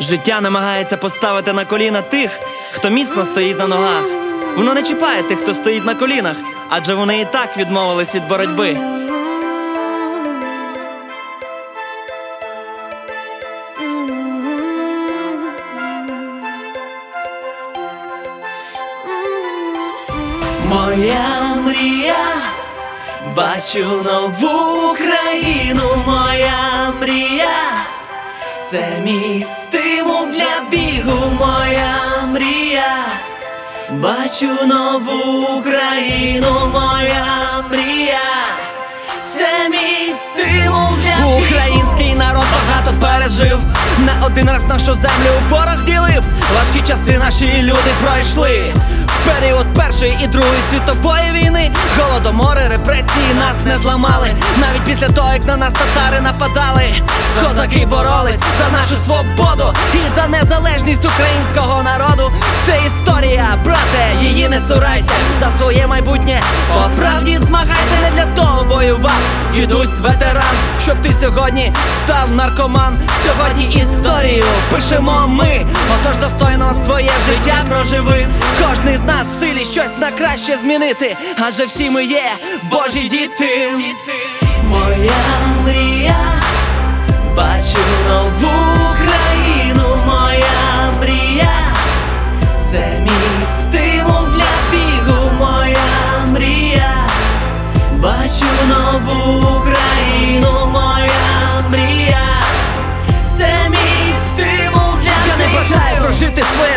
Життя намагається поставити на коліна тих, хто міцно стоїть на ногах. Воно не чіпає тих, хто стоїть на колінах, адже вони і так відмовились від боротьби. Моя мрія, бачу нову країну, моя мрія, це мій стимул для бігу, моя мрія, бачу нову країну, моя мрія, це мій стимул для бігу. Український народ багато пережив, не один раз нашу землю у порох ділив. Важкі часи наші люди пройшли. Період Першої і Другої світової війни. Голодомори, репресії нас не зламали. Навіть після того, як на нас татари нападали. Козаки боролись за нашу свободу І за незалежність українського народу Це історія, брате, її не цурайся. За своє майбутнє по правді змагайся. Не для того воював дідусь ветеран Щоб ти сьогодні став наркоман. Сьогодні історію пишемо ми. Отож достойно своє життя проживи. Кожний з нас в силі щось на краще змінити. Адже всі ми є Божі діти. Моя мрія Бачу нову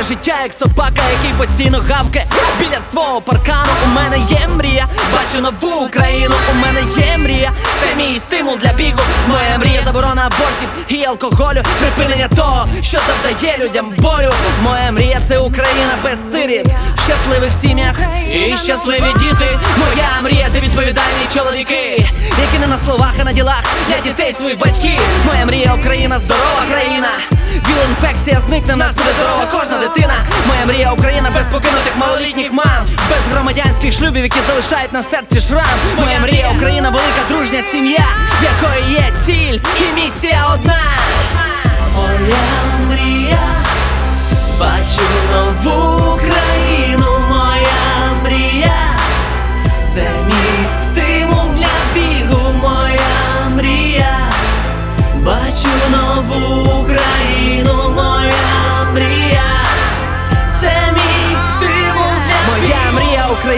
життя, як собака, який постійно гавке Біля свого паркану. У мене є мрія Бачу нову Україну, у мене є мрія Це мій стимул для бігу. Моя мрія заборона абортів і алкоголю Припинення того, що завдає людям болю. Моя мрія це Україна без сиріт. В щасливих сім'ях і щасливі діти. Моя мрія це відповідальні чоловіки Які не на словах, а на ділах для дітей своїх батьків. Моя мрія Україна, здорова країна Віл-інфекція зникне, нас буде здорова кожна дитина. Моя мрія Україна без покинутих малолітніх мам, без громадянських шлюбів, які залишають на серці шрам. Моя мрія Україна, велика дружня сім'я, якої є ціль і місія одна. Моя мрія,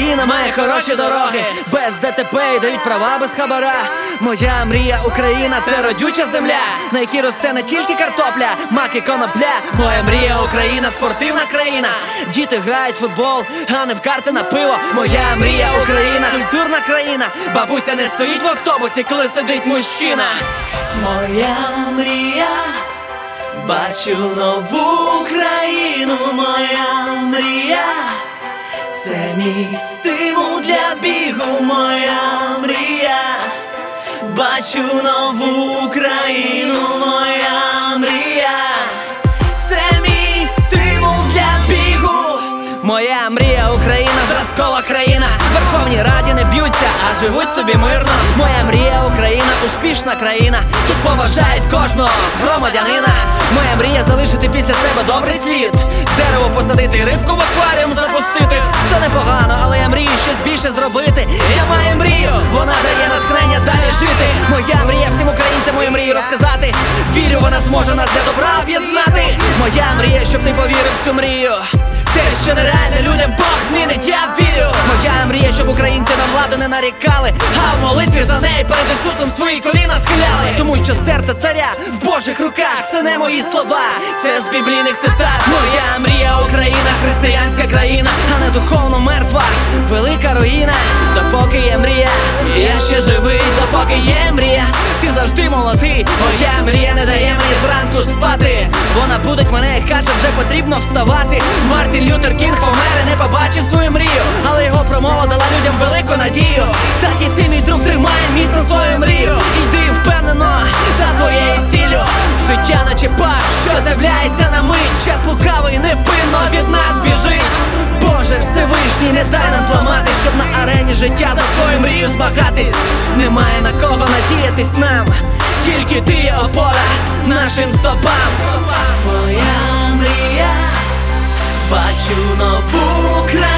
Україна має хороші дороги, без ДТП і дають права без хабара. Моя мрія Україна це родюча земля, на якій росте не тільки картопля, мак і конопля. Моя мрія Україна, спортивна країна. Діти грають в футбол, а не в карти на пиво. Моя мрія Україна, культурна країна. Бабуся не стоїть в автобусі, коли сидить мужчина. Моя мрія, бачу нову країну, моя мій стимул для бігу, моя мрія. Бачу нову країну, моя мрія. Це мій стимул для бігу. Моя мрія Україна, зразкова країна. В Верховній Раді не б'ються, а живуть собі мирно. Моя мрія Україна, успішна країна. Тут поважають кожного громадянина. Моя мрія залишити після себе добрий слід. Дерево посадити, рибку в акваріум запустити. Це непогано, але я мрію щось більше зробити. Я маю мрію, вона дає натхнення далі жити. Моя мрія всім українцям мою мрію розказати. Вірю, вона зможе нас для добра об'єднати. Моя мрія, щоб ти повірив в цю мрію. Те, що нереально людям Бог змінить, я вірю. Моя мрія, щоб українці на владу не нарікали, а в молитві за неї перед Ісусом свої коліна схиляли. Тому що серце царя Божих руках, це не мої слова, це з біблійних цитат. Моя мрія Україна, християнська країна, а не духовно мертва, велика руїна. Допоки є мрія, я ще живий, допоки є мрія, ти завжди молодий. Моя мрія не дає мені зранку спати. Вона будить мене і каже, вже потрібно вставати. Мартін Лютер Кінг помер і не побачив свою мрію, але його промова дала людям велику надію. Так і ти, мій друг, тримай міцно свою мрію. Йди впевнено наче пар, що з'являється на мить. Час лукавий невпинно від нас біжить. Боже, Всевишній, не дай нам зламати, щоб на арені життя за свою мрію змагатись. Немає на кого надіятись нам, тільки ти є опора нашим стопам. Моя мрія, бачу нову країну,